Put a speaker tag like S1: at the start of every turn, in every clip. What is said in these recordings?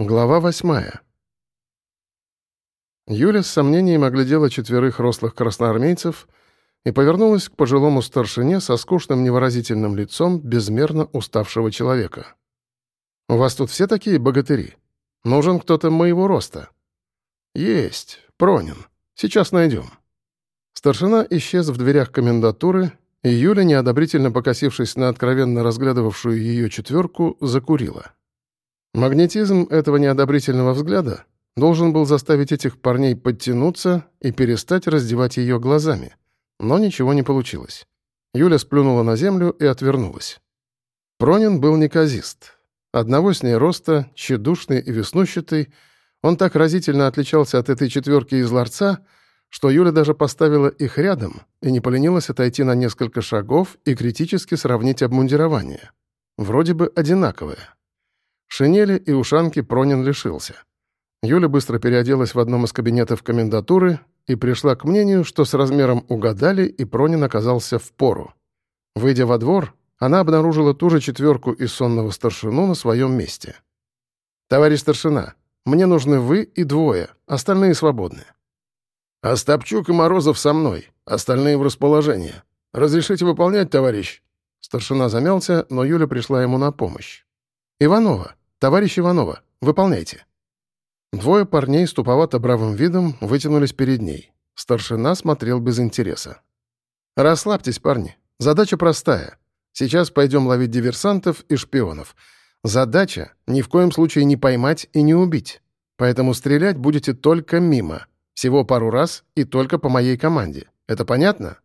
S1: Глава восьмая. Юля с сомнением оглядела четверых рослых красноармейцев и повернулась к пожилому старшине со скучным невыразительным лицом безмерно уставшего человека. «У вас тут все такие богатыри? Нужен кто-то моего роста?» «Есть. Пронин. Сейчас найдем». Старшина исчез в дверях комендатуры, и Юля, неодобрительно покосившись на откровенно разглядывавшую ее четверку, закурила. Магнетизм этого неодобрительного взгляда должен был заставить этих парней подтянуться и перестать раздевать ее глазами. Но ничего не получилось. Юля сплюнула на землю и отвернулась. Пронин был неказист. Одного с ней роста, тщедушный и веснущатый, он так разительно отличался от этой четверки из ларца, что Юля даже поставила их рядом и не поленилась отойти на несколько шагов и критически сравнить обмундирование. Вроде бы одинаковое. Шинели и ушанки Пронин лишился. Юля быстро переоделась в одном из кабинетов комендатуры и пришла к мнению, что с размером угадали, и Пронин оказался в пору. Выйдя во двор, она обнаружила ту же четверку из сонного старшину на своем месте. «Товарищ старшина, мне нужны вы и двое, остальные свободны».
S2: «Остапчук и Морозов со мной, остальные в расположении. Разрешите выполнять, товарищ?»
S1: Старшина замялся, но Юля пришла ему на помощь. «Иванова, товарищ Иванова, выполняйте». Двое парней с туповато-бравым видом вытянулись перед ней. Старшина смотрел без интереса. «Расслабьтесь, парни. Задача простая. Сейчас пойдем ловить диверсантов и шпионов. Задача — ни в коем случае не поймать и не убить. Поэтому стрелять будете только мимо. Всего пару раз и только по моей команде. Это понятно?»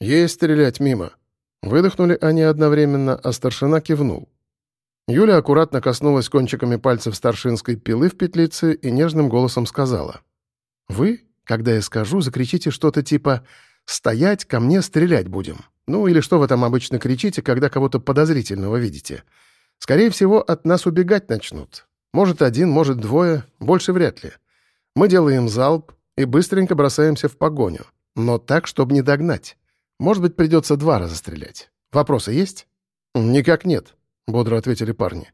S1: «Есть стрелять мимо». Выдохнули они одновременно, а старшина кивнул. Юля аккуратно коснулась кончиками пальцев старшинской пилы в петлице и нежным голосом сказала. «Вы, когда я скажу, закричите что-то типа «Стоять, ко мне стрелять будем». Ну или что вы там обычно кричите, когда кого-то подозрительного видите. Скорее всего, от нас убегать начнут. Может, один, может, двое, больше вряд ли. Мы делаем залп и быстренько бросаемся в погоню. Но так, чтобы не догнать. Может быть, придется два раза стрелять. Вопросы есть? Никак нет. — бодро ответили парни.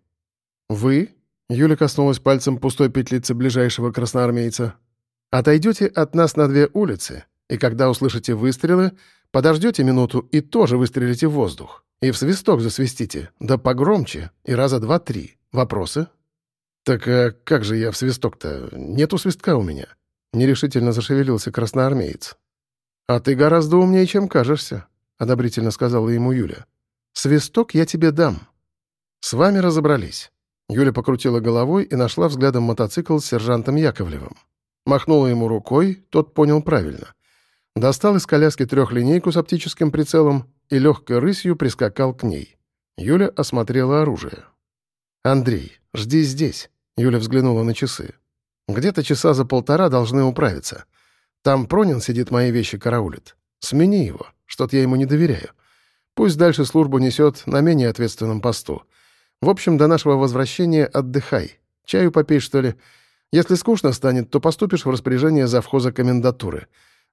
S1: «Вы?» — Юля коснулась пальцем пустой петлицы ближайшего красноармейца. «Отойдете от нас на две улицы, и когда услышите выстрелы, подождете минуту и тоже выстрелите в воздух. И в свисток засвистите, да погромче, и раза два-три. Вопросы?» «Так а как же я в свисток-то? Нету свистка у меня». Нерешительно зашевелился красноармеец. «А ты гораздо умнее, чем кажешься», — одобрительно сказала ему Юля. «Свисток я тебе дам, «С вами разобрались». Юля покрутила головой и нашла взглядом мотоцикл с сержантом Яковлевым. Махнула ему рукой, тот понял правильно. Достал из коляски трехлинейку с оптическим прицелом и легкой рысью прискакал к ней. Юля осмотрела оружие. «Андрей, жди здесь», — Юля взглянула на часы. «Где-то часа за полтора должны управиться. Там Пронин сидит, мои вещи караулит. Смени его, что-то я ему не доверяю. Пусть дальше службу несет на менее ответственном посту. В общем, до нашего возвращения отдыхай. Чаю попей, что ли. Если скучно станет, то поступишь в распоряжение завхоза комендатуры.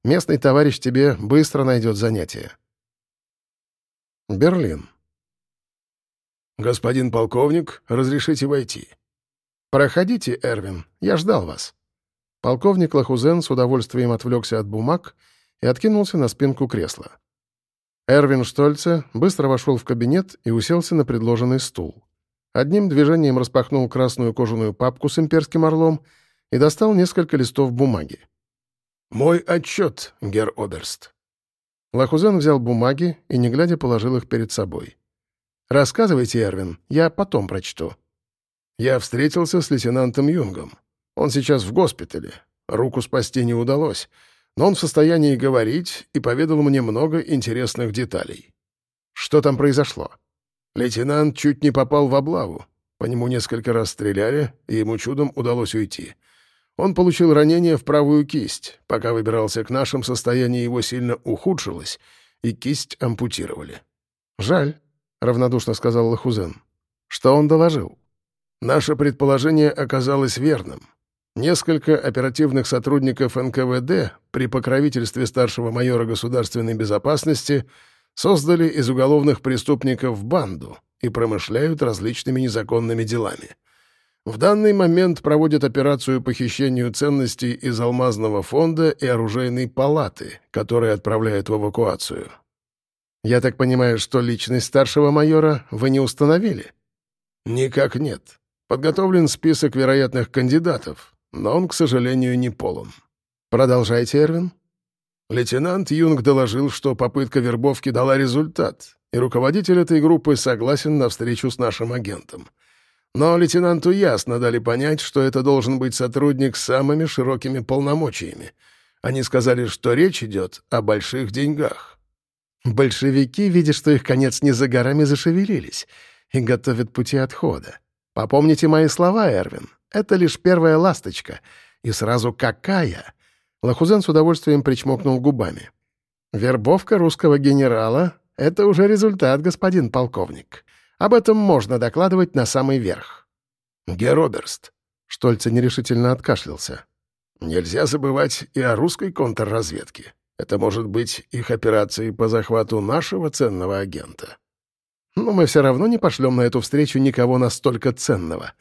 S1: Местный товарищ тебе быстро найдет занятие. Берлин.
S2: «Господин полковник, разрешите войти?»
S1: «Проходите, Эрвин, я ждал вас». Полковник Лахузен с удовольствием отвлекся от бумаг и откинулся на спинку кресла. Эрвин Штольце быстро вошел в кабинет и уселся на предложенный стул. Одним движением распахнул красную кожаную папку с имперским орлом и достал несколько листов бумаги.
S2: «Мой отчет, гер Оберст».
S1: Лахузен взял бумаги и, не глядя, положил их перед собой. «Рассказывайте, Эрвин, я потом прочту».
S2: «Я встретился с лейтенантом Юнгом. Он сейчас в госпитале. Руку спасти не удалось, но он в состоянии говорить и поведал мне много интересных деталей».
S1: «Что там произошло?»
S2: Лейтенант чуть не попал в облаву. По нему несколько раз стреляли, и ему чудом удалось уйти. Он получил ранение в правую кисть. Пока выбирался к нашим, состояние его сильно ухудшилось, и кисть ампутировали.
S1: «Жаль», — равнодушно сказал Лохузен. «Что он доложил?»
S2: «Наше предположение оказалось верным. Несколько оперативных сотрудников НКВД при покровительстве старшего майора государственной безопасности — создали из уголовных преступников банду и промышляют различными незаконными делами. В данный момент проводят операцию по хищению ценностей из алмазного фонда и оружейной палаты, которые отправляют в эвакуацию.
S1: Я так понимаю, что личность старшего майора вы не установили?
S2: Никак нет. Подготовлен список вероятных кандидатов, но он, к сожалению, не полон.
S1: Продолжайте, Эрвин.
S2: Лейтенант Юнг доложил, что попытка вербовки дала результат, и руководитель этой группы согласен на встречу с нашим агентом. Но лейтенанту ясно дали понять, что это должен быть сотрудник с самыми широкими полномочиями. Они сказали, что речь идет о больших деньгах.
S1: Большевики, видя, что их конец не за горами, зашевелились и готовят пути отхода. Попомните мои слова, Эрвин. Это лишь первая ласточка. И сразу какая? Лохузен с удовольствием причмокнул губами. Вербовка русского генерала — это уже результат, господин полковник. Об этом можно докладывать на самый верх.
S2: Героберст.
S1: Штольца нерешительно откашлялся.
S2: Нельзя забывать и о русской контрразведке. Это может быть их операцией по захвату нашего ценного агента.
S1: Но мы все равно не пошлем на эту встречу никого настолько ценного.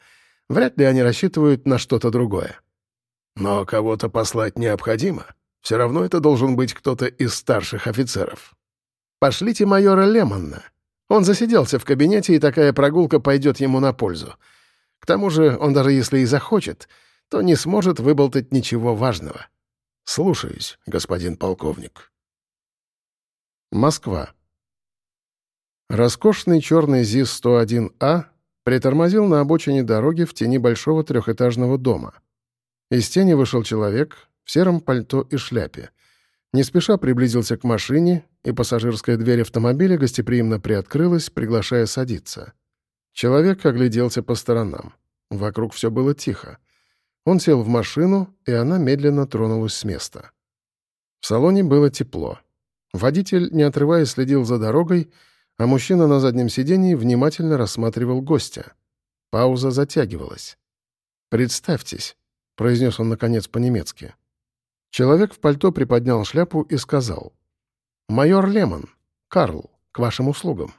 S1: Вряд ли они рассчитывают на что-то другое.
S2: Но кого-то послать необходимо. Все равно это должен быть кто-то из старших офицеров.
S1: Пошлите майора Лемонна. Он засиделся в кабинете, и такая прогулка пойдет ему на пользу. К тому же он даже если и захочет, то не сможет выболтать ничего важного.
S2: Слушаюсь, господин полковник.
S1: Москва. Роскошный черный ЗИС-101А притормозил на обочине дороги в тени большого трехэтажного дома. Из тени вышел человек в сером пальто и шляпе. Не спеша приблизился к машине, и пассажирская дверь автомобиля гостеприимно приоткрылась, приглашая садиться. Человек огляделся по сторонам. Вокруг все было тихо. Он сел в машину, и она медленно тронулась с места. В салоне было тепло. Водитель, не отрываясь, следил за дорогой, а мужчина на заднем сидении внимательно рассматривал гостя. Пауза затягивалась. «Представьтесь», — произнес он, наконец, по-немецки. Человек в пальто приподнял шляпу и сказал. «Майор Лемон, Карл, к вашим услугам».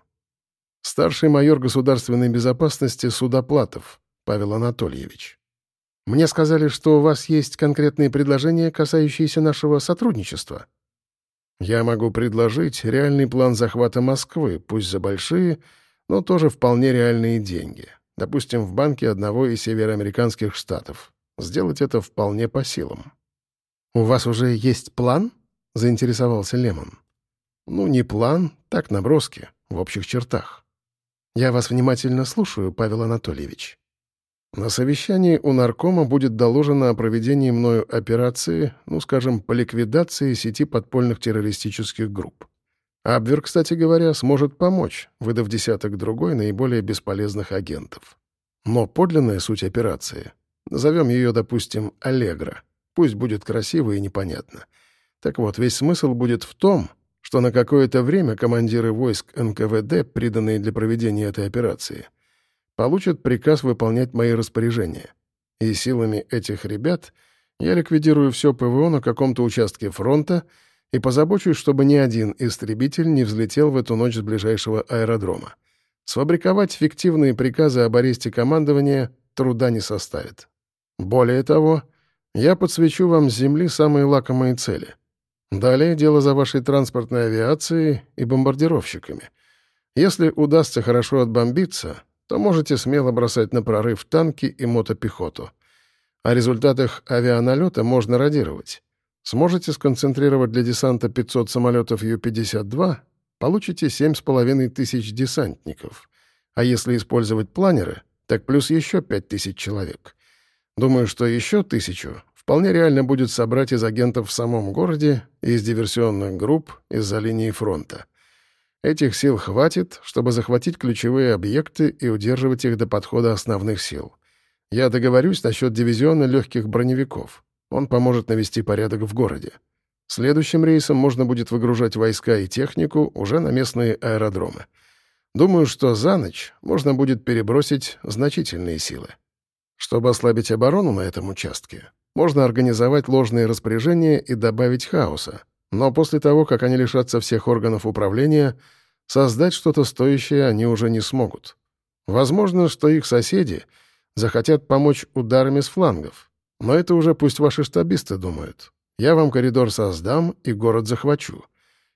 S1: «Старший майор государственной безопасности Судоплатов, Павел Анатольевич». «Мне сказали, что у вас есть конкретные предложения, касающиеся нашего сотрудничества», я могу предложить реальный план захвата Москвы, пусть за большие, но тоже вполне реальные деньги. Допустим, в банке одного из североамериканских штатов. Сделать это вполне по силам. «У вас уже есть план?» — заинтересовался Лемон. «Ну, не план, так наброски, в общих чертах. Я вас внимательно слушаю, Павел Анатольевич». На совещании у наркома будет доложено о проведении мною операции, ну, скажем, по ликвидации сети подпольных террористических групп. Абвер, кстати говоря, сможет помочь, выдав десяток другой наиболее бесполезных агентов. Но подлинная суть операции, назовем ее, допустим, «Аллегро», пусть будет красиво и непонятно. Так вот, весь смысл будет в том, что на какое-то время командиры войск НКВД, приданные для проведения этой операции, получат приказ выполнять мои распоряжения. И силами этих ребят я ликвидирую все ПВО на каком-то участке фронта и позабочусь, чтобы ни один истребитель не взлетел в эту ночь с ближайшего аэродрома. Сфабриковать фиктивные приказы об аресте командования труда не составит. Более того, я подсвечу вам с земли самые лакомые цели. Далее дело за вашей транспортной авиацией и бомбардировщиками. Если удастся хорошо отбомбиться, то можете смело бросать на прорыв танки и мотопехоту. О результатах авианалета можно радировать. Сможете сконцентрировать для десанта 500 самолетов Ю-52, получите 7,5 тысяч десантников. А если использовать планеры, так плюс еще 5 тысяч человек. Думаю, что еще тысячу вполне реально будет собрать из агентов в самом городе и из диверсионных групп из-за линии фронта. Этих сил хватит, чтобы захватить ключевые объекты и удерживать их до подхода основных сил. Я договорюсь насчет дивизиона легких броневиков. Он поможет навести порядок в городе. Следующим рейсом можно будет выгружать войска и технику уже на местные аэродромы. Думаю, что за ночь можно будет перебросить значительные силы. Чтобы ослабить оборону на этом участке, можно организовать ложные распоряжения и добавить хаоса. Но после того, как они лишатся всех органов управления, Создать что-то стоящее они уже не смогут. Возможно, что их соседи захотят помочь ударами с флангов. Но это уже пусть ваши штабисты думают. Я вам коридор создам и город захвачу.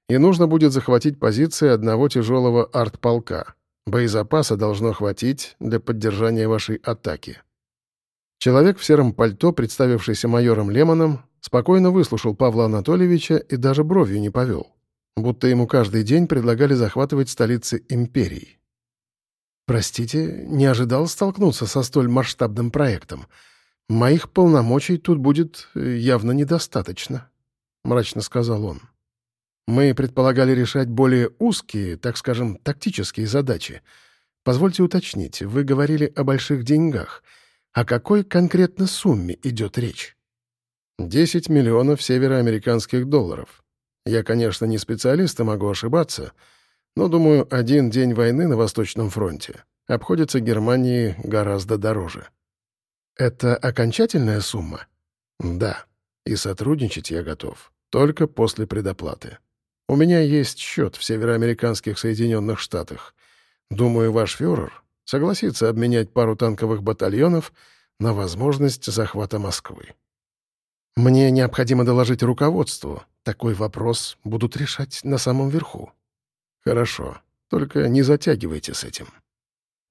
S1: И нужно будет захватить позиции одного тяжелого артполка. Боезапаса должно хватить для поддержания вашей атаки. Человек в сером пальто, представившийся майором Лемоном, спокойно выслушал Павла Анатольевича и даже бровью не повел, будто ему каждый день предлагали захватывать столицы империй. «Простите, не ожидал столкнуться со столь масштабным проектом. Моих полномочий тут будет э, явно недостаточно», — мрачно сказал он. «Мы предполагали решать более узкие, так скажем, тактические задачи. Позвольте уточнить, вы говорили о больших деньгах. О какой конкретно сумме идет речь?» «Десять миллионов североамериканских долларов. Я, конечно, не специалист и могу ошибаться, но, думаю, один день войны на Восточном фронте обходится Германии гораздо дороже». «Это окончательная сумма?» «Да. И сотрудничать я готов. Только после предоплаты. У меня есть счет в североамериканских Соединенных Штатах. Думаю, ваш фюрер согласится обменять пару танковых батальонов на возможность захвата Москвы. Мне необходимо доложить руководству. Такой вопрос будут решать на самом верху. Хорошо. Только не затягивайте с этим.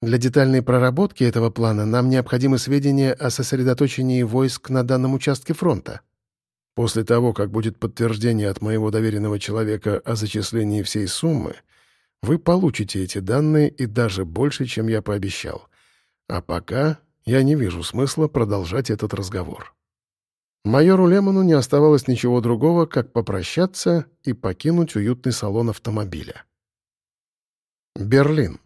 S1: Для детальной проработки этого плана нам необходимы сведения о сосредоточении войск на данном участке фронта. После того, как будет подтверждение от моего доверенного человека о зачислении всей суммы, вы получите эти данные и даже больше, чем я пообещал. А пока я не вижу смысла продолжать этот разговор. Майору Лемону не оставалось ничего другого, как попрощаться и покинуть уютный салон автомобиля. Берлин.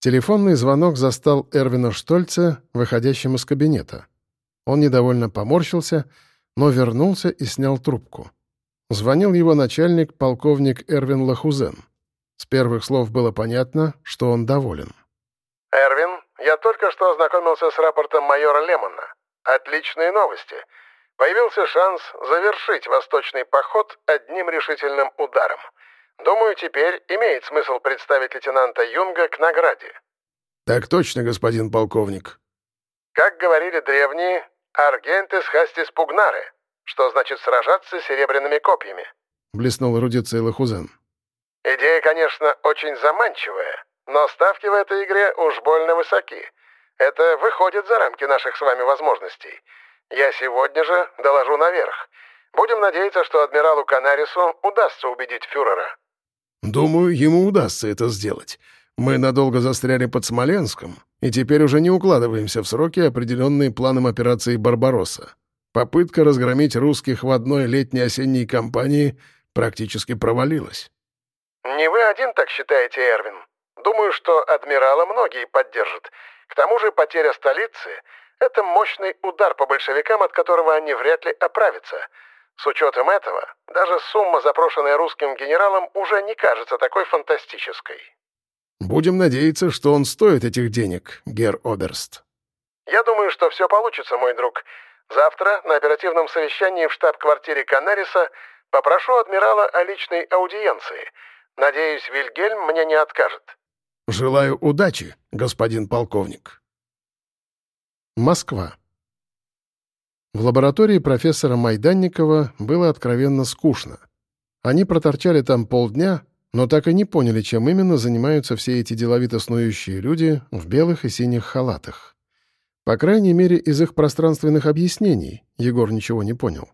S1: Телефонный звонок застал Эрвина Штольца, выходящим из кабинета. Он недовольно поморщился, но вернулся и снял трубку. Звонил его начальник, полковник Эрвин Лахузен. С первых слов было понятно, что он доволен.
S3: «Эрвин, я только что ознакомился с рапортом майора Лемона. Отличные новости. Появился шанс завершить восточный поход одним решительным ударом. Думаю, теперь имеет смысл представить лейтенанта Юнга к награде».
S2: «Так точно, господин полковник».
S3: «Как говорили древние, аргентес хастис пугнаре, что значит сражаться серебряными копьями», —
S1: блеснул эрудицией Лохузен.
S3: Идея, конечно, очень заманчивая, но ставки в этой игре уж больно высоки. Это выходит за рамки наших с вами возможностей. Я сегодня же доложу наверх. Будем надеяться, что адмиралу Канарису удастся убедить фюрера.
S2: Думаю, ему удастся это сделать. Мы надолго застряли под Смоленском, и теперь уже не укладываемся в сроки, определенные планом операции «Барбаросса». Попытка разгромить русских в одной летней осенней кампании практически провалилась.
S3: «Не вы один так считаете, Эрвин. Думаю, что адмирала многие поддержат. К тому же потеря столицы — это мощный удар по большевикам, от которого они вряд ли оправятся. С учетом этого, даже сумма, запрошенная русским генералом, уже не кажется такой фантастической».
S2: «Будем надеяться, что он стоит этих денег, гер Оберст».
S3: «Я думаю, что все получится, мой друг. Завтра на оперативном совещании в штаб-квартире Канариса попрошу адмирала о личной аудиенции — Надеюсь, Вильгельм мне не откажет.
S2: Желаю удачи, господин полковник.
S1: Москва. В лаборатории профессора Майданникова было откровенно скучно. Они проторчали там полдня, но так и не поняли, чем именно занимаются все эти деловито снующие люди в белых и синих халатах. По крайней мере, из их пространственных объяснений Егор ничего не понял.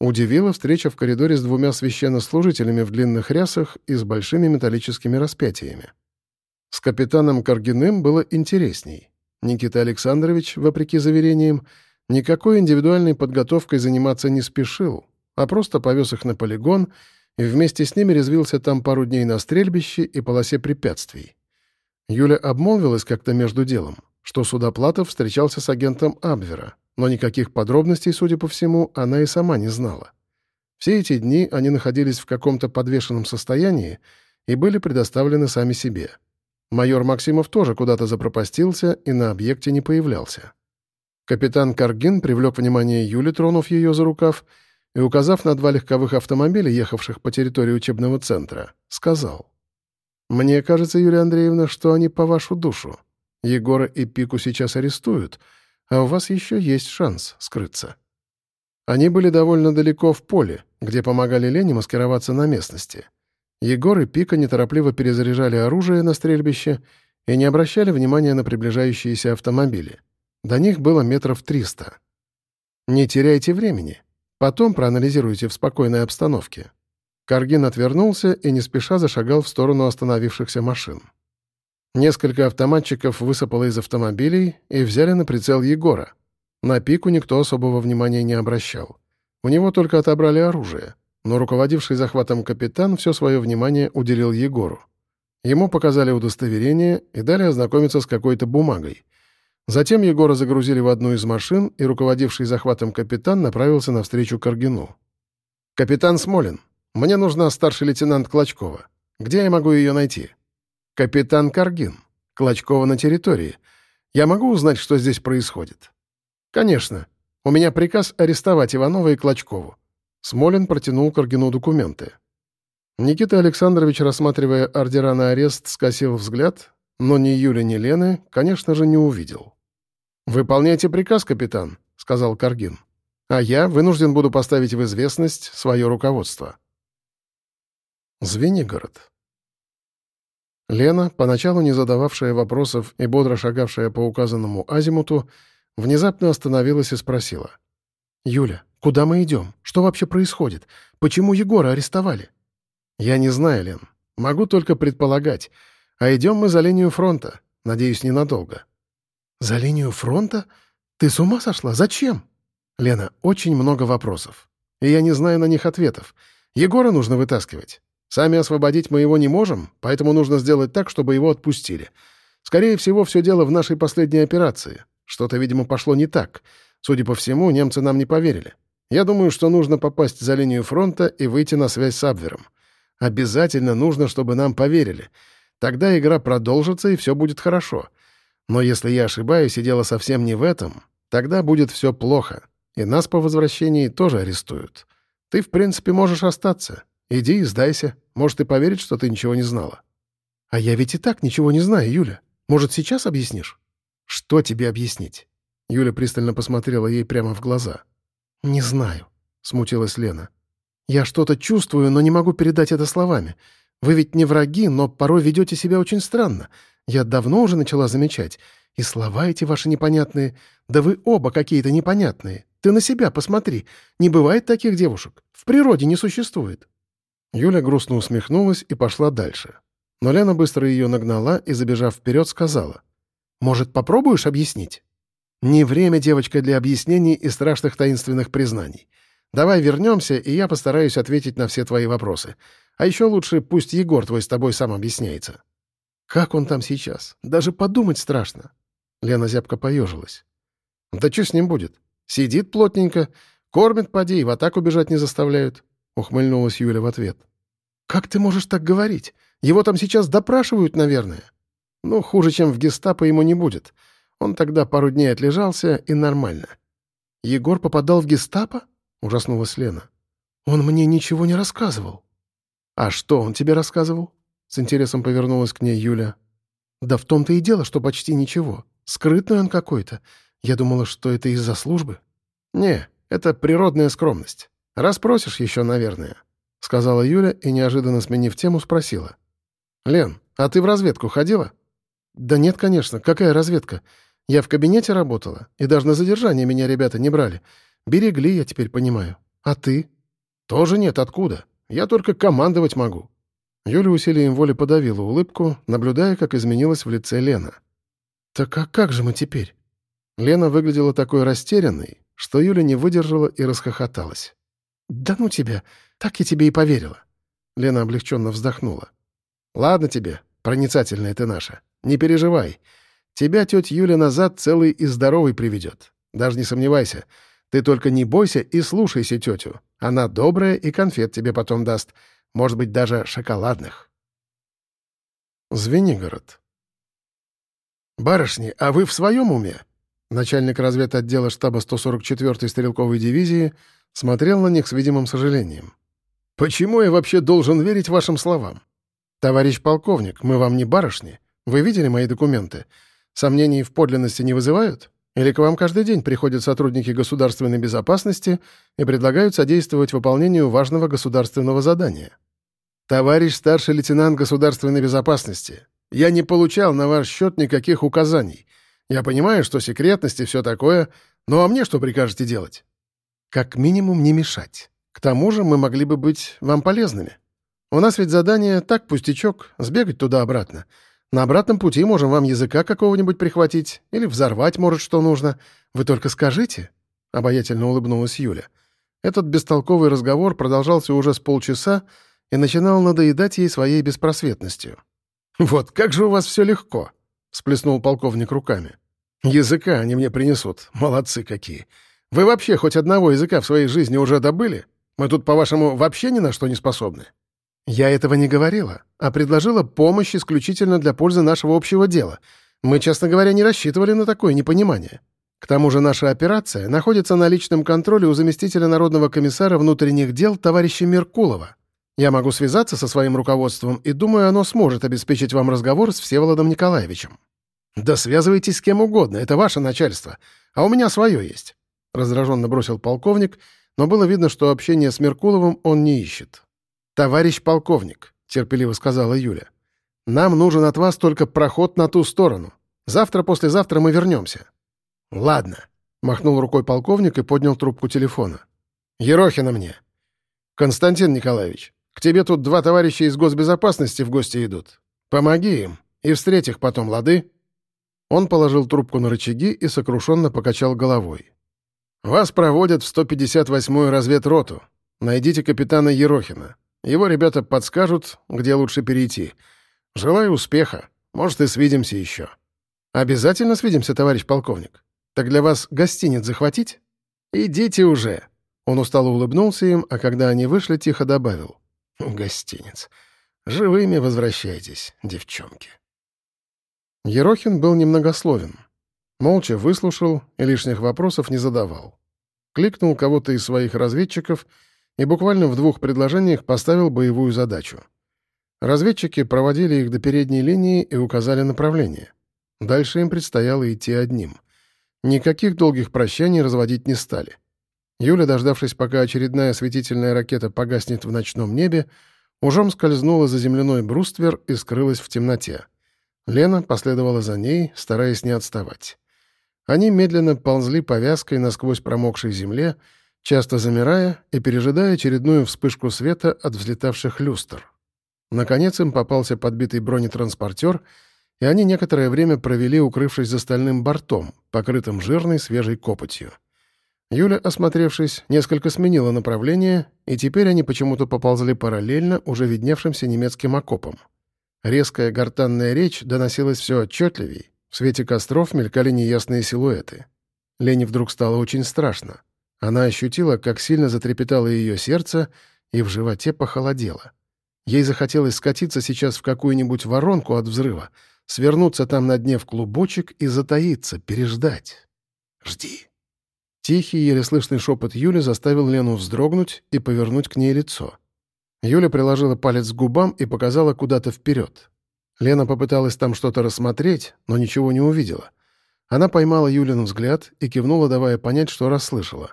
S1: Удивила встреча в коридоре с двумя священнослужителями в длинных рясах и с большими металлическими распятиями. С капитаном Каргиным было интересней. Никита Александрович, вопреки заверениям, никакой индивидуальной подготовкой заниматься не спешил, а просто повез их на полигон и вместе с ними резвился там пару дней на стрельбище и полосе препятствий. Юля обмолвилась как-то между делом, что Судоплатов встречался с агентом Абвера — но никаких подробностей, судя по всему, она и сама не знала. Все эти дни они находились в каком-то подвешенном состоянии и были предоставлены сами себе. Майор Максимов тоже куда-то запропастился и на объекте не появлялся. Капитан Каргин привлек внимание Юли, тронув ее за рукав, и, указав на два легковых автомобиля, ехавших по территории учебного центра, сказал. «Мне кажется, Юлия Андреевна, что они по вашу душу. Егора и Пику сейчас арестуют, а у вас еще есть шанс скрыться». Они были довольно далеко в поле, где помогали Лене маскироваться на местности. Егор и Пика неторопливо перезаряжали оружие на стрельбище и не обращали внимания на приближающиеся автомобили. До них было метров триста. «Не теряйте времени. Потом проанализируйте в спокойной обстановке». Каргин отвернулся и не спеша зашагал в сторону остановившихся машин. Несколько автоматчиков высыпало из автомобилей и взяли на прицел Егора. На пику никто особого внимания не обращал. У него только отобрали оружие, но руководивший захватом капитан все свое внимание уделил Егору. Ему показали удостоверение и дали ознакомиться с какой-то бумагой. Затем Егора загрузили в одну из машин, и руководивший захватом капитан направился навстречу Каргину. «Капитан Смолин, мне нужна старший лейтенант Клочкова. Где я могу ее найти?» «Капитан Каргин. Клочкова на территории. Я могу узнать, что здесь происходит?» «Конечно. У меня приказ арестовать Иванова и Клочкову». Смолин протянул Каргину документы. Никита Александрович, рассматривая ордера на арест, скосил взгляд, но ни Юли, ни Лены, конечно же, не увидел. «Выполняйте приказ, капитан», — сказал Каргин. «А я вынужден буду поставить в известность свое руководство». Звенигород. Лена, поначалу не задававшая вопросов и бодро шагавшая по указанному азимуту, внезапно остановилась и спросила. «Юля, куда мы идем? Что вообще происходит? Почему Егора арестовали?» «Я не знаю, Лен. Могу только предполагать. А идем мы за линию фронта. Надеюсь, ненадолго». «За линию фронта? Ты с ума сошла? Зачем?» «Лена, очень много вопросов. И я не знаю на них ответов. Егора нужно вытаскивать. Сами освободить мы его не можем, поэтому нужно сделать так, чтобы его отпустили. Скорее всего, все дело в нашей последней операции. Что-то, видимо, пошло не так. Судя по всему, немцы нам не поверили. Я думаю, что нужно попасть за линию фронта и выйти на связь с Абвером. Обязательно нужно, чтобы нам поверили. Тогда игра продолжится, и все будет хорошо. Но если я ошибаюсь, и дело совсем не в этом, тогда будет все плохо, и нас по возвращении тоже арестуют. Ты, в принципе, можешь остаться. Иди и сдайся. Может, и поверить, что ты ничего не знала. А я ведь и так ничего не знаю, Юля. Может, сейчас объяснишь? Что тебе объяснить? Юля пристально посмотрела ей прямо в глаза. «Не знаю», — смутилась Лена. Я что-то чувствую, но не могу передать это словами. Вы ведь не враги, но порой ведете себя очень странно. Я давно уже начала замечать. И слова эти ваши непонятные. Да вы оба какие-то непонятные. Ты на себя посмотри. Не бывает таких девушек. В природе не существует». Юля грустно усмехнулась и пошла дальше. Но Лена быстро ее нагнала и, забежав вперед, сказала. «Может, попробуешь объяснить?» «Не время, девочка, для объяснений и страшных таинственных признаний. Давай вернемся, и я постараюсь ответить на все твои вопросы. А еще лучше пусть Егор твой с тобой сам объясняется. Как он там сейчас? Даже подумать страшно. Лена зябко поежилась. Да что с ним будет? Сидит плотненько, кормит поди и в атаку бежать не заставляют. Ухмыльнулась Юля в ответ. Как ты можешь так говорить? Его там сейчас допрашивают, наверное. Ну, хуже, чем в гестапо ему не будет. Он тогда пару дней отлежался, и нормально. Егор попадал в гестапо? — ужаснулась Лена. «Он мне ничего не рассказывал». «А что он тебе рассказывал?» С интересом повернулась к ней Юля. «Да в том-то и дело, что почти ничего. Скрытный он какой-то. Я думала, что это из-за службы». «Не, это природная скромность. Распросишь еще, наверное», — сказала Юля и, неожиданно сменив тему, спросила. «Лен, а ты в разведку ходила?» «Да нет, конечно. Какая разведка? Я в кабинете работала, и даже на задержание меня ребята не брали. Берегли, я теперь понимаю. А ты? Тоже нет, откуда? Я только командовать могу. Юля усилием воли подавила улыбку, наблюдая, как изменилась в лице Лена. «Так а как же мы теперь?» Лена выглядела такой растерянной, что Юля не выдержала и расхохоталась. «Да ну тебя! Так я тебе и поверила!» Лена облегченно вздохнула. «Ладно тебе, проницательная ты наша. Не переживай. Тебя тетя Юля назад целый и здоровый приведет. Даже не сомневайся. Ты только не бойся и слушайся тетю. Она добрая и конфет тебе потом даст. Может быть, даже шоколадных. Звенигород. «Барышни, а вы в своем уме?» Начальник разведотдела штаба 144-й стрелковой дивизии смотрел на них с видимым сожалением. «Почему я вообще должен верить вашим словам? Товарищ полковник, мы вам не барышни. Вы видели мои документы? Сомнений в подлинности не вызывают? Или к вам каждый день приходят сотрудники государственной безопасности и предлагают содействовать выполнению важного государственного задания? Товарищ старший лейтенант государственной безопасности, я не получал на ваш счет никаких указаний. Я понимаю, что секретность и все такое, ну а мне что прикажете делать? Как минимум не мешать. К тому же мы могли бы быть вам полезными. У нас ведь задание так пустячок, сбегать туда-обратно. На обратном пути можем вам языка какого-нибудь прихватить или взорвать, может, что нужно. Вы только скажите». Обаятельно улыбнулась Юля. Этот бестолковый разговор продолжался уже с полчаса и начинал надоедать ей своей беспросветностью. «Вот как же у вас все легко!» — сплеснул полковник руками. «Языка они мне принесут. Молодцы какие! Вы вообще хоть одного языка в своей жизни уже добыли? Мы тут, по-вашему, вообще ни на что не способны?» «Я этого не говорила, а предложила помощь исключительно для пользы нашего общего дела. Мы, честно говоря, не рассчитывали на такое непонимание. К тому же наша операция находится на личном контроле у заместителя Народного комиссара внутренних дел товарища Меркулова. Я могу связаться со своим руководством и думаю, оно сможет обеспечить вам разговор с Всеволодом Николаевичем». «Да связывайтесь с кем угодно, это ваше начальство, а у меня свое есть», — раздраженно бросил полковник, но было видно, что общение с Меркуловым он не ищет. «Товарищ полковник», — терпеливо сказала Юля, — «нам нужен от вас только проход на ту сторону. Завтра-послезавтра мы вернемся». «Ладно», — махнул рукой полковник и поднял трубку телефона. «Ерохина мне». «Константин Николаевич, к тебе тут два товарища из госбезопасности в гости идут. Помоги им и встреть их потом, лады?» Он положил трубку на рычаги и сокрушенно покачал головой. «Вас проводят в 158-ю разведроту. Найдите капитана Ерохина. Его ребята подскажут, где лучше перейти. Желаю успеха. Может, и свидимся еще. Обязательно свидимся, товарищ полковник. Так для вас гостиниц захватить? Идите уже. Он устало улыбнулся им, а когда они вышли, тихо добавил. Гостиниц. Живыми возвращайтесь, девчонки. Ерохин был немногословен. Молча выслушал и лишних вопросов не задавал. Кликнул кого-то из своих разведчиков — и буквально в двух предложениях поставил боевую задачу. Разведчики проводили их до передней линии и указали направление. Дальше им предстояло идти одним. Никаких долгих прощаний разводить не стали. Юля, дождавшись, пока очередная осветительная ракета погаснет в ночном небе, ужом скользнула за земляной бруствер и скрылась в темноте. Лена последовала за ней, стараясь не отставать. Они медленно ползли повязкой насквозь промокшей земле, часто замирая и пережидая очередную вспышку света от взлетавших люстр. Наконец им попался подбитый бронетранспортер, и они некоторое время провели, укрывшись за стальным бортом, покрытым жирной свежей копотью. Юля, осмотревшись, несколько сменила направление, и теперь они почему-то поползли параллельно уже видневшимся немецким окопам. Резкая гортанная речь доносилась все отчетливей, в свете костров мелькали неясные силуэты. Лене вдруг стало очень страшно. Она ощутила, как сильно затрепетало ее сердце, и в животе похолодело. Ей захотелось скатиться сейчас в какую-нибудь воронку от взрыва, свернуться там на дне в клубочек и затаиться, переждать. «Жди». Тихий, еле слышный шепот Юли заставил Лену вздрогнуть и повернуть к ней лицо. Юля приложила палец к губам и показала куда-то вперед. Лена попыталась там что-то рассмотреть, но ничего не увидела. Она поймала Юлин взгляд и кивнула, давая понять, что расслышала.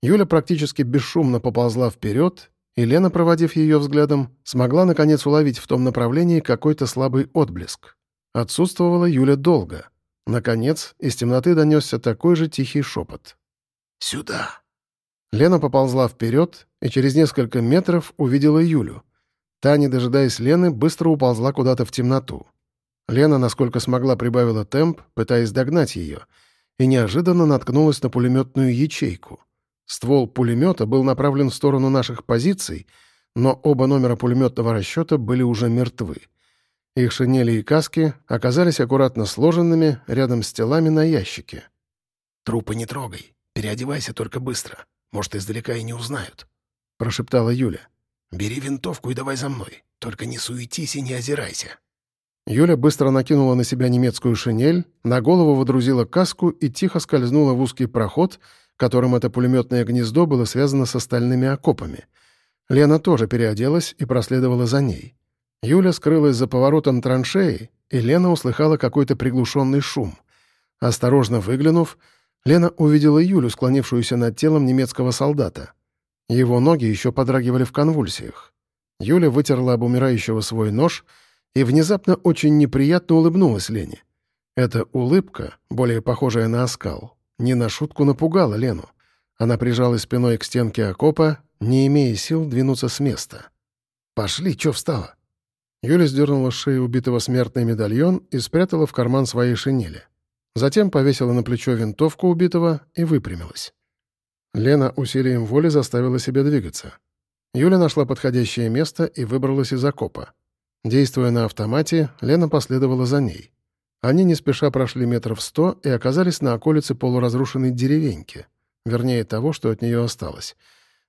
S1: Юля практически бесшумно поползла вперед, и Лена, проводив ее взглядом, смогла наконец уловить в том направлении какой-то слабый отблеск. Отсутствовала Юля долго. Наконец, из темноты донесся такой же тихий шепот. «Сюда!» Лена поползла вперед и через несколько метров увидела Юлю. Та, не дожидаясь Лены, быстро уползла куда-то в темноту. Лена, насколько смогла, прибавила темп, пытаясь догнать ее, и неожиданно наткнулась на пулеметную ячейку — Ствол пулемета был направлен в сторону наших позиций, но оба номера пулеметного расчета были уже мертвы. Их шинели и каски оказались аккуратно сложенными рядом с телами на ящике.
S2: «Трупы не трогай. Переодевайся только быстро. Может, издалека и не узнают», —
S1: прошептала Юля.
S2: «Бери винтовку и давай за мной. Только не суетись и не озирайся».
S1: Юля быстро накинула на себя немецкую шинель, на голову водрузила каску и тихо скользнула в узкий проход — которым это пулеметное гнездо было связано с остальными окопами. Лена тоже переоделась и проследовала за ней. Юля скрылась за поворотом траншеи, и Лена услыхала какой-то приглушенный шум. Осторожно выглянув, Лена увидела Юлю, склонившуюся над телом немецкого солдата. Его ноги еще подрагивали в конвульсиях. Юля вытерла об умирающего свой нож и внезапно очень неприятно улыбнулась Лене. Эта улыбка, более похожая на оскал, не на шутку напугала Лену. Она прижалась спиной к стенке окопа, не имея сил двинуться с места. «Пошли, чё встала?» Юля сдернула с шеи убитого смертный медальон и спрятала в карман своей шинели. Затем повесила на плечо винтовку убитого и выпрямилась. Лена усилием воли заставила себя двигаться. Юля нашла подходящее место и выбралась из окопа. Действуя на автомате, Лена последовала за ней. Они не спеша прошли метров сто и оказались на околице полуразрушенной деревеньки, вернее того, что от нее осталось.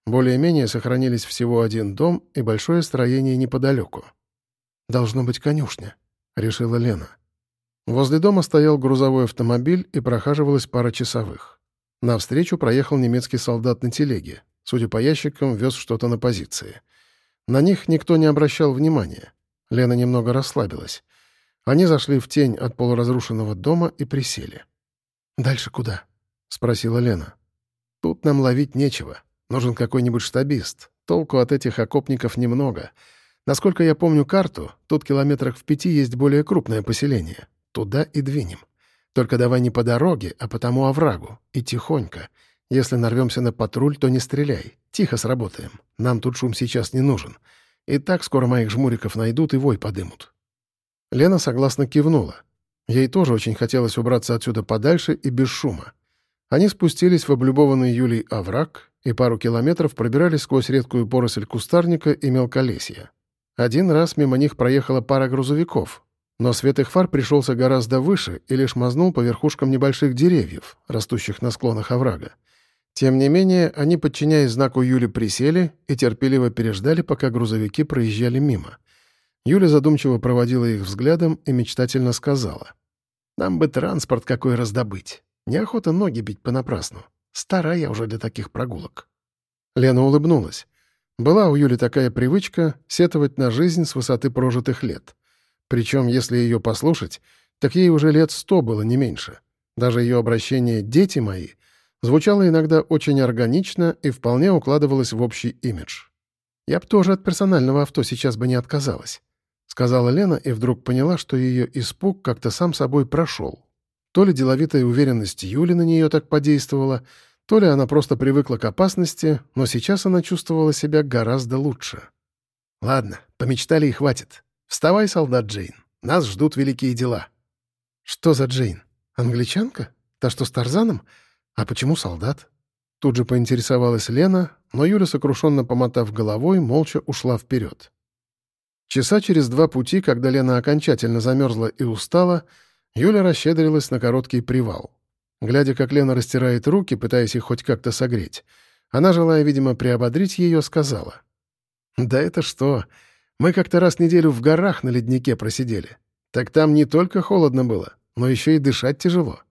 S1: Более-менее сохранились всего один дом и большое строение неподалеку. «Должно быть конюшня», — решила Лена. Возле дома стоял грузовой автомобиль и прохаживалась пара часовых. Навстречу проехал немецкий солдат на телеге. Судя по ящикам, вез что-то на позиции. На них никто не обращал внимания. Лена немного расслабилась. Они зашли в тень от полуразрушенного дома и присели. «Дальше куда?» — спросила Лена. «Тут нам ловить нечего. Нужен какой-нибудь штабист. Толку от этих окопников немного. Насколько я помню карту, тут километрах в пяти есть более крупное поселение. Туда и двинем. Только давай не по дороге, а по тому оврагу. И тихонько. Если нарвемся на патруль, то не стреляй. Тихо сработаем. Нам тут шум сейчас не нужен. И так скоро моих жмуриков найдут и вой подымут». Лена согласно кивнула. Ей тоже очень хотелось убраться отсюда подальше и без шума. Они спустились в облюбованный Юлей овраг и пару километров пробирались сквозь редкую поросль кустарника и мелколесья. Один раз мимо них проехала пара грузовиков, но свет их фар пришелся гораздо выше и лишь мазнул по верхушкам небольших деревьев, растущих на склонах оврага. Тем не менее, они, подчиняясь знаку Юли, присели и терпеливо переждали, пока грузовики проезжали мимо. Юля задумчиво проводила их взглядом и мечтательно сказала. «Нам бы транспорт какой раздобыть. Неохота ноги бить понапрасну. Старая я уже для таких прогулок». Лена улыбнулась. Была у Юли такая привычка сетовать на жизнь с высоты прожитых лет. Причем, если ее послушать, так ей уже лет сто было не меньше. Даже ее обращение «дети мои» звучало иногда очень органично и вполне укладывалось в общий имидж. Я б тоже от персонального авто сейчас бы не отказалась. — сказала Лена и вдруг поняла, что ее испуг как-то сам собой прошел. То ли деловитая уверенность Юли на нее так подействовала, то ли она просто привыкла к опасности, но сейчас она чувствовала себя гораздо лучше. «Ладно, помечтали и хватит. Вставай, солдат Джейн. Нас ждут великие дела». «Что за Джейн? Англичанка? Та, что с Тарзаном? А почему солдат?» Тут же поинтересовалась Лена, но Юля, сокрушенно помотав головой, молча ушла вперед. Часа через два пути, когда Лена окончательно замерзла и устала, Юля расщедрилась на короткий привал. Глядя, как Лена растирает руки, пытаясь их хоть как-то согреть, она, желая, видимо, приободрить ее, сказала. «Да это что? Мы как-то раз неделю в горах на леднике просидели. Так там не только холодно было, но еще и дышать тяжело».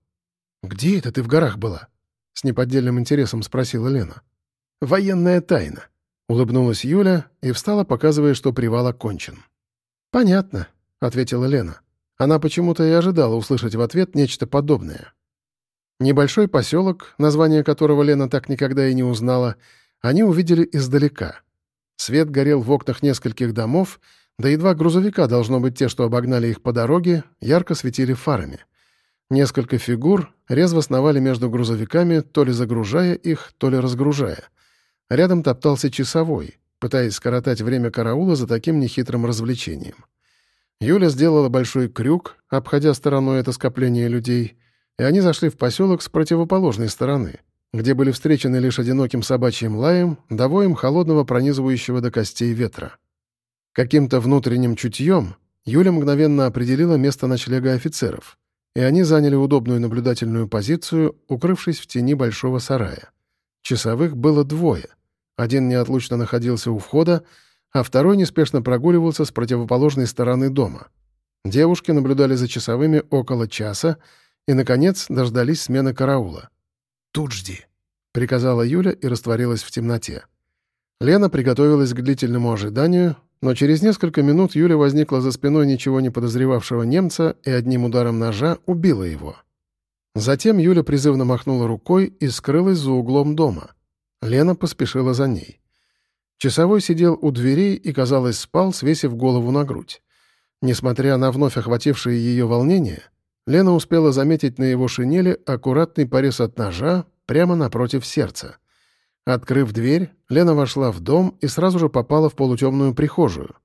S1: «Где это ты в горах была?» — с неподдельным интересом спросила Лена. «Военная тайна. Улыбнулась Юля и встала, показывая, что привал окончен. «Понятно», — ответила Лена. Она почему-то и ожидала услышать в ответ нечто подобное. Небольшой поселок, название которого Лена так никогда и не узнала, они увидели издалека. Свет горел в окнах нескольких домов, да и два грузовика, должно быть те, что обогнали их по дороге, ярко светили фарами. Несколько фигур резво сновали между грузовиками, то ли загружая их, то ли разгружая — Рядом топтался часовой, пытаясь скоротать время караула за таким нехитрым развлечением. Юля сделала большой крюк, обходя стороной это скопление людей, и они зашли в поселок с противоположной стороны, где были встречены лишь одиноким собачьим лаем, да воем холодного пронизывающего до костей ветра. Каким-то внутренним чутьем Юля мгновенно определила место ночлега офицеров, и они заняли удобную наблюдательную позицию, укрывшись в тени большого сарая. Часовых было двое — один неотлучно находился у входа, а второй неспешно прогуливался с противоположной стороны дома. Девушки наблюдали за часовыми около часа и, наконец, дождались смены караула. «Тут жди», — приказала Юля и растворилась в темноте. Лена приготовилась к длительному ожиданию, но через несколько минут Юля возникла за спиной ничего не подозревавшего немца и одним ударом ножа убила его. Затем Юля призывно махнула рукой и скрылась за углом дома. Лена поспешила за ней. Часовой сидел у дверей и, казалось, спал, свесив голову на грудь. Несмотря на вновь охватившее ее волнение, Лена успела заметить на его шинели аккуратный порез от ножа прямо напротив сердца. Открыв дверь, Лена вошла в дом и сразу же попала в полутемную прихожую.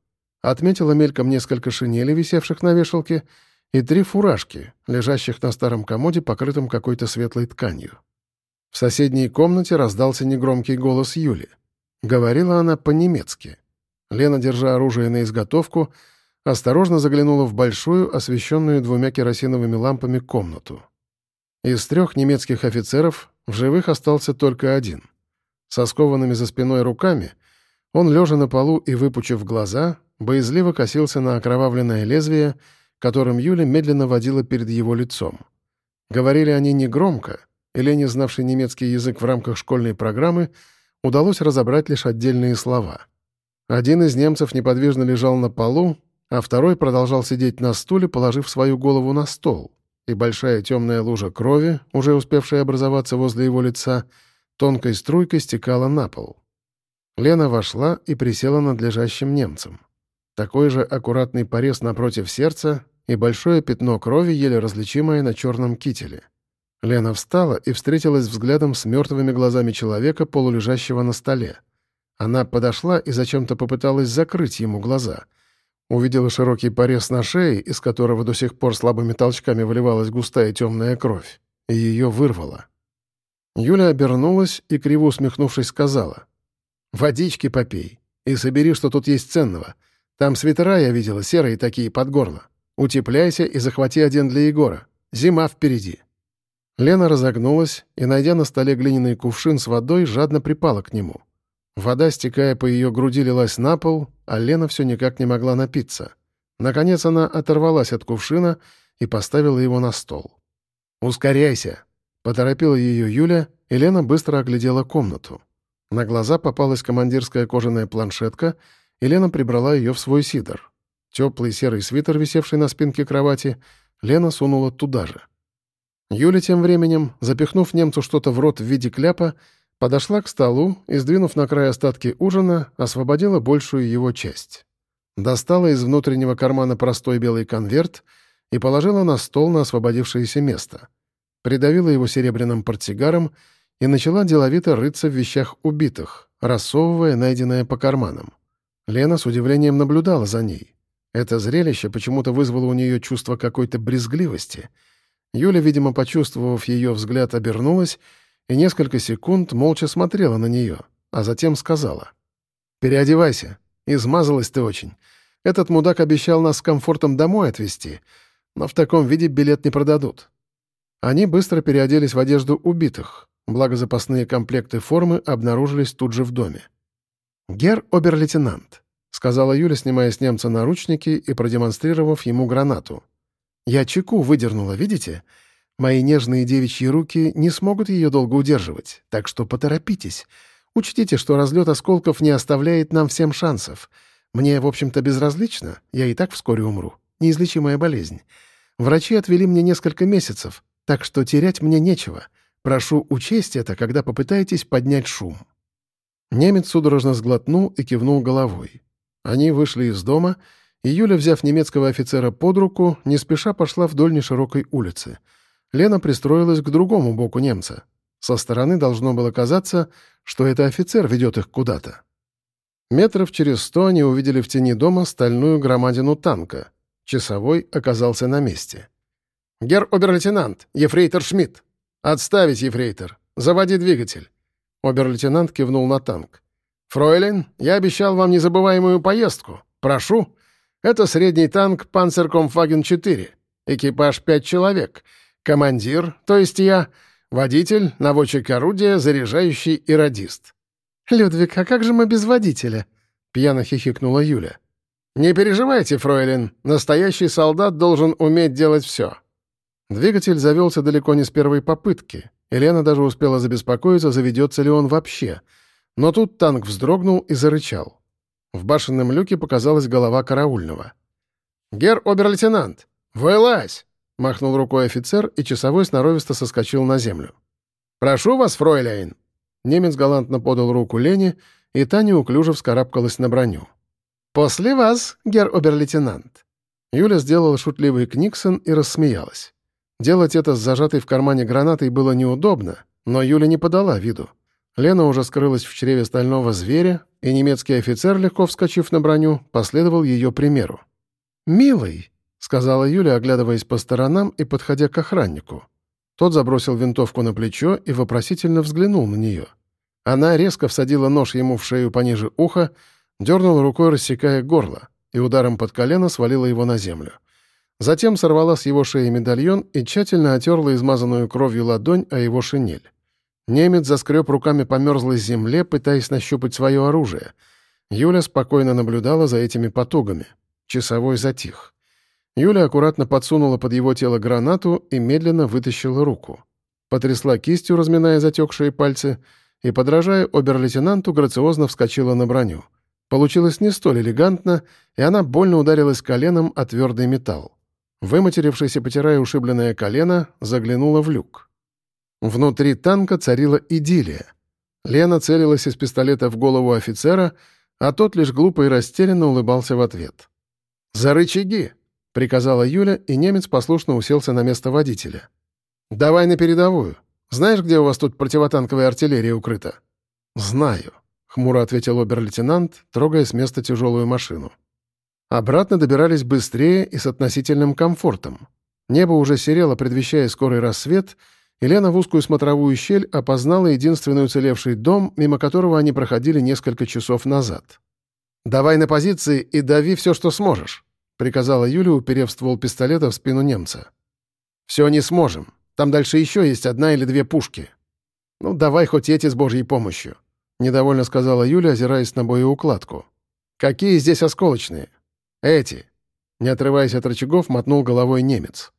S1: Отметила мельком несколько шинелей, висевших на вешалке, и три фуражки, лежащих на старом комоде, покрытом какой-то светлой тканью. В соседней комнате раздался негромкий голос Юли. Говорила она по-немецки. Лена, держа оружие на изготовку, осторожно заглянула в большую, освещенную двумя керосиновыми лампами комнату. Из трех немецких офицеров в живых остался только один. Со скованными за спиной руками он, лежа на полу и выпучив глаза, боязливо косился на окровавленное лезвие, которым Юля медленно водила перед его лицом. Говорили они негромко, и Лене, знавший немецкий язык в рамках школьной программы, удалось разобрать лишь отдельные слова. Один из немцев неподвижно лежал на полу, а второй продолжал сидеть на стуле, положив свою голову на стол, и большая темная лужа крови, уже успевшая образоваться возле его лица, тонкой струйкой стекала на пол. Лена вошла и присела над лежащим немцем. Такой же аккуратный порез напротив сердца и большое пятно крови, еле различимое на черном кителе. Лена встала и встретилась взглядом с мертвыми глазами человека, полулежащего на столе. Она подошла и зачем-то попыталась закрыть ему глаза — Увидела широкий порез на шее, из которого до сих пор слабыми толчками выливалась густая темная кровь, и ее вырвало. Юля обернулась и, криво усмехнувшись, сказала. «Водички попей и собери, что тут есть ценного. Там свитера я видела, серые такие, под горло. Утепляйся и захвати один для Егора. Зима впереди». Лена разогнулась и, найдя на столе глиняный кувшин с водой, жадно припала к нему. Вода, стекая по ее груди, лилась на пол, а Лена все никак не могла напиться. Наконец она оторвалась от кувшина и поставила его на стол. «Ускоряйся!» — поторопила ее Юля, и Лена быстро оглядела комнату. На глаза попалась командирская кожаная планшетка, и Лена прибрала ее в свой сидор. Теплый серый свитер, висевший на спинке кровати, Лена сунула туда же. Юля тем временем, запихнув немцу что-то в рот в виде кляпа, Подошла к столу и, сдвинув на край остатки ужина, освободила большую его часть. Достала из внутреннего кармана простой белый конверт и положила на стол на освободившееся место. Придавила его серебряным портсигаром и начала деловито рыться в вещах убитых, рассовывая найденное по карманам. Лена с удивлением наблюдала за ней. Это зрелище почему-то вызвало у нее чувство какой-то брезгливости. Юля, видимо, почувствовав ее взгляд, обернулась и несколько секунд молча смотрела на нее, а затем сказала. «Переодевайся. Измазалась ты очень. Этот мудак обещал нас с комфортом домой отвезти, но в таком виде билет не продадут». Они быстро переоделись в одежду убитых, благо запасные комплекты формы обнаружились тут же в доме. «Гер обер-лейтенант», — сказала Юля, снимая с немца наручники и продемонстрировав ему гранату. «Я чеку выдернула, видите? Мои нежные девичьи руки не смогут ее долго удерживать, так что поторопитесь. Учтите, что разлет осколков не оставляет нам всем шансов. Мне, в общем-то, безразлично, я и так вскоре умру. Неизлечимая болезнь. Врачи отвели мне несколько месяцев, так что терять мне нечего. Прошу учесть это, когда попытаетесь поднять шум». Немец судорожно сглотнул и кивнул головой. Они вышли из дома, и Юля, взяв немецкого офицера под руку, не спеша пошла вдоль неширокой улицы — Лена пристроилась к другому боку немца. Со стороны должно было казаться, что это офицер ведет их куда-то. Метров через сто они увидели в тени дома стальную громадину танка. Часовой оказался на месте. «Гер обер-лейтенант, ефрейтор Шмидт! Отставить, ефрейтор! Заводи двигатель!» Обер-лейтенант кивнул на танк. «Фройлен, я обещал вам незабываемую поездку. Прошу. Это средний танк «Панцеркомфаген-4». Экипаж пять человек — Командир, то есть я, водитель, наводчик орудия, заряжающий и радист. «Людвиг, а как же мы без водителя?» — пьяно хихикнула Юля. «Не переживайте, фройлен, настоящий солдат должен уметь делать все». Двигатель завелся далеко не с первой попытки. Елена даже успела забеспокоиться, заведется ли он вообще. Но тут танк вздрогнул и зарычал. В башенном люке показалась голова караульного. «Гер обер-лейтенант! Вылазь!» — махнул рукой офицер, и часовой сноровисто соскочил на землю. «Прошу вас, фройляйн!» Немец галантно подал руку Лене, и та неуклюже вскарабкалась на броню. «После вас, гер обер-лейтенант!» Юля сделала шутливый книксон и рассмеялась. Делать это с зажатой в кармане гранатой было неудобно, но Юля не подала виду. Лена уже скрылась в чреве стального зверя, и немецкий офицер, легко вскочив на броню, последовал ее примеру. «Милый», — сказала Юля, оглядываясь по сторонам и подходя к охраннику. Тот забросил винтовку на плечо и вопросительно взглянул на нее. Она резко всадила нож ему в шею пониже уха, дернула рукой, рассекая горло, и ударом под колено свалила его на землю. Затем сорвала с его шеи медальон и тщательно отерла измазанную кровью ладонь о его шинель. Немец заскреб руками по мерзлой земле, пытаясь нащупать свое оружие. Юля спокойно наблюдала за этими потугами. Часовой затих. Юля аккуратно подсунула под его тело гранату и медленно вытащила руку. Потрясла кистью, разминая затекшие пальцы, и, подражая обер-лейтенанту, грациозно вскочила на броню. Получилось не столь элегантно, и она больно ударилась коленом о твердый металл. Выматерившись и потирая ушибленное колено, заглянула в люк. Внутри танка царила идиллия. Лена целилась из пистолета в голову офицера, а тот лишь глупо и растерянно улыбался в ответ. «За рычаги!» — приказала Юля, и немец послушно уселся на место водителя. «Давай на передовую. Знаешь, где у вас тут противотанковая артиллерия укрыта?» «Знаю», — хмуро ответил обер-лейтенант, трогая с места тяжелую машину. Обратно добирались быстрее и с относительным комфортом. Небо уже серело, предвещая скорый рассвет, и Лена в узкую смотровую щель опознала единственный уцелевший дом, мимо которого они проходили несколько часов назад. «Давай на позиции и дави все, что сможешь», — приказала Юля, уперев ствол пистолета в спину немца. «Все не сможем. Там дальше еще есть одна или две пушки». «Ну, давай хоть эти с Божьей помощью», — недовольно сказала Юля, озираясь на боеукладку. «Какие здесь осколочные?» «Эти!» Не отрываясь от рычагов, мотнул головой немец.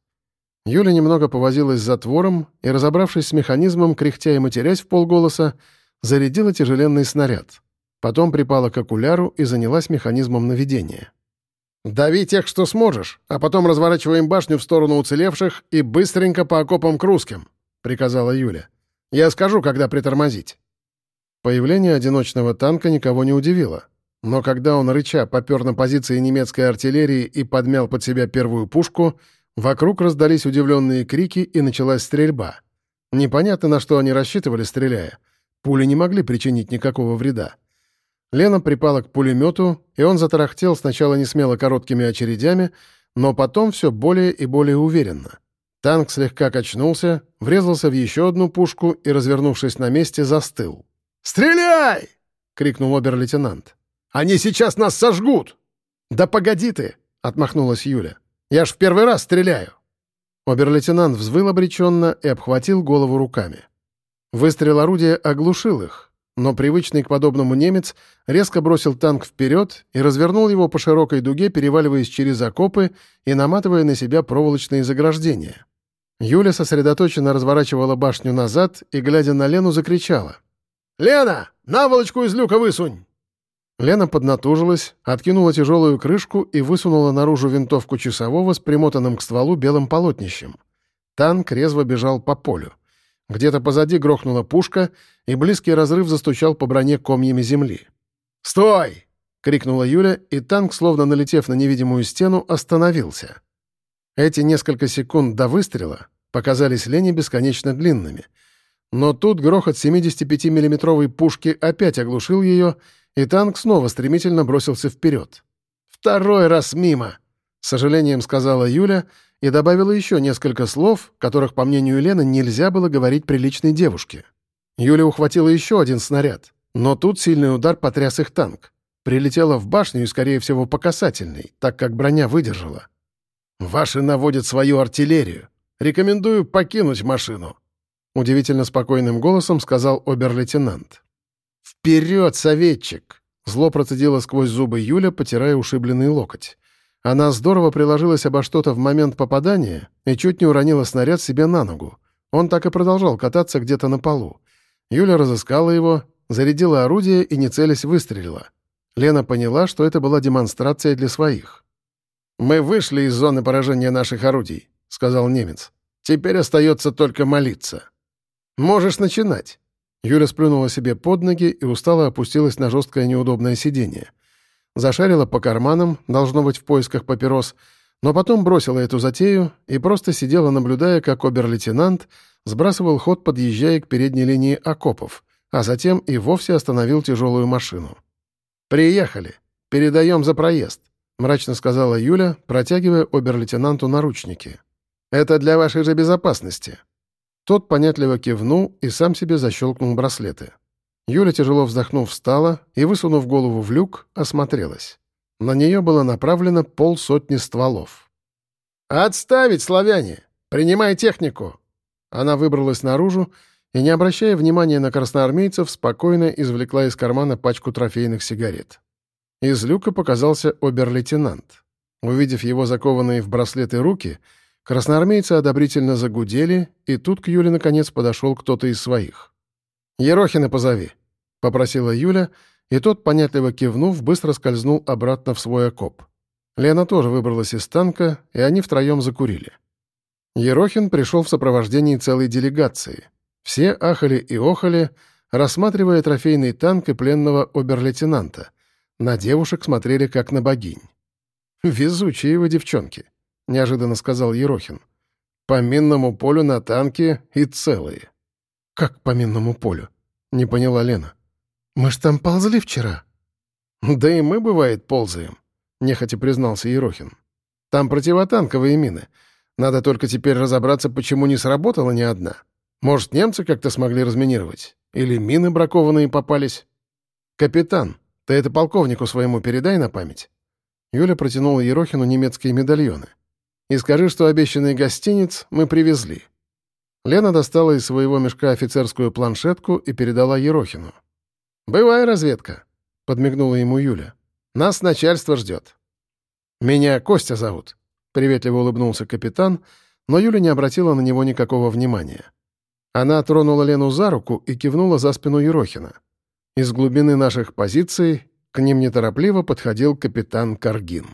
S1: Юля немного повозилась с затвором и, разобравшись с механизмом, кряхтя и матерясь в полголоса, зарядила тяжеленный снаряд. Потом припала к окуляру и занялась механизмом наведения. «Дави тех, что сможешь, а потом разворачиваем башню в сторону уцелевших и быстренько по окопам к русским», — приказала Юля. «Я скажу, когда притормозить». Появление одиночного танка никого не удивило. Но когда он, рыча, попер на позиции немецкой артиллерии и подмял под себя первую пушку, вокруг раздались удивленные крики и началась стрельба. Непонятно, на что они рассчитывали, стреляя. Пули не могли причинить никакого вреда. Лена припала к пулемету, и он затарахтел сначала не смело короткими очередями, но потом все более и более уверенно. Танк слегка качнулся, врезался в еще одну пушку и, развернувшись на месте, застыл. «Стреляй!» — крикнул обер-лейтенант. Они сейчас нас сожгут!» «Да погоди ты!» — отмахнулась Юля. «Я ж в первый раз стреляю!» Обер-лейтенант взвыл обреченно и обхватил голову руками. Выстрел орудия оглушил их, но привычный к подобному немец резко бросил танк вперед и развернул его по широкой дуге, переваливаясь через окопы и наматывая на себя проволочные заграждения. Юля сосредоточенно разворачивала башню назад и, глядя на Лену, закричала. «Лена, наволочку из люка высунь!» Лена поднатужилась, откинула тяжелую крышку и высунула наружу винтовку часового с примотанным к стволу белым полотнищем. Танк резво бежал по полю. Где-то позади грохнула пушка, и близкий разрыв застучал по броне комьями земли. «Стой!» — крикнула Юля, и танк, словно налетев на невидимую стену, остановился. Эти несколько секунд до выстрела показались Лене бесконечно длинными. Но тут грохот 75 миллиметровой пушки опять оглушил ее, и танк снова стремительно бросился вперед. «Второй раз мимо!» — с сожалением сказала Юля и добавила еще несколько слов, которых, по мнению Лены, нельзя было говорить приличной девушке. Юля ухватила еще один снаряд, но тут сильный удар потряс их танк. Прилетела в башню и, скорее всего, по касательной, так как броня выдержала. «Ваши наводят свою артиллерию. Рекомендую покинуть машину», — удивительно спокойным голосом сказал обер-лейтенант. «Вперед, советчик!» — зло процедила сквозь зубы Юля, потирая ушибленный локоть. Она здорово приложилась обо что-то в момент попадания и чуть не уронила снаряд себе на ногу. Он так и продолжал кататься где-то на полу. Юля разыскала его, зарядила орудие и, не целясь, выстрелила. Лена поняла, что это была демонстрация для своих.
S2: «Мы вышли из зоны поражения наших орудий», — сказал немец. «Теперь остается только молиться».
S1: «Можешь начинать». Юля сплюнула себе под ноги и устало опустилась на жесткое неудобное сиденье. Зашарила по карманам, должно быть, в поисках папирос, но потом бросила эту затею и просто сидела, наблюдая, как обер-лейтенант сбрасывал ход, подъезжая к передней линии окопов, а затем и вовсе остановил тяжелую машину. «Приехали. Передаем за проезд», — мрачно сказала Юля, протягивая обер-лейтенанту наручники. «Это для вашей же безопасности». Тот понятливо кивнул и сам себе защелкнул браслеты. Юля, тяжело вздохнув, встала и, высунув голову в люк, осмотрелась. На нее было направлено полсотни стволов. «Отставить, славяне! Принимай технику!» Она выбралась наружу и, не обращая внимания на красноармейцев, спокойно извлекла из кармана пачку трофейных сигарет. Из люка показался обер-лейтенант. Увидев его закованные в браслеты руки, красноармейцы одобрительно загудели, и тут к Юле наконец подошел кто-то из своих. «Ерохина позови», — попросила Юля, и тот, понятливо кивнув, быстро скользнул обратно в свой окоп. Лена тоже выбралась из танка, и они втроем закурили. Ерохин пришел в сопровождении целой делегации. Все ахали и охали, рассматривая трофейный танк и пленного обер-лейтенанта. На девушек смотрели как на богинь. «Везучие вы, девчонки», — неожиданно сказал Ерохин. «По минному полю на танке и целые». «Как по минному полю?» — не поняла Лена. «Мы ж там ползли вчера». «Да и мы, бывает, ползаем», — нехотя признался Ерохин. «Там противотанковые мины. Надо только теперь разобраться, почему не сработала ни одна. Может, немцы как-то смогли разминировать? Или мины бракованные попались? Капитан, ты это полковнику своему передай на память. Юля протянула Ерохину немецкие медальоны. И скажи, что обещанный гостиниц мы привезли. Лена достала из своего мешка офицерскую планшетку и передала Ерохину. «Бывай, разведка», — подмигнула ему Юля. «Нас начальство ждет». «Меня Костя зовут», — приветливо улыбнулся капитан, но Юля не обратила на него никакого внимания. Она тронула Лену за руку и кивнула за спину Ерохина. Из глубины наших позиций к ним неторопливо подходил капитан Каргин.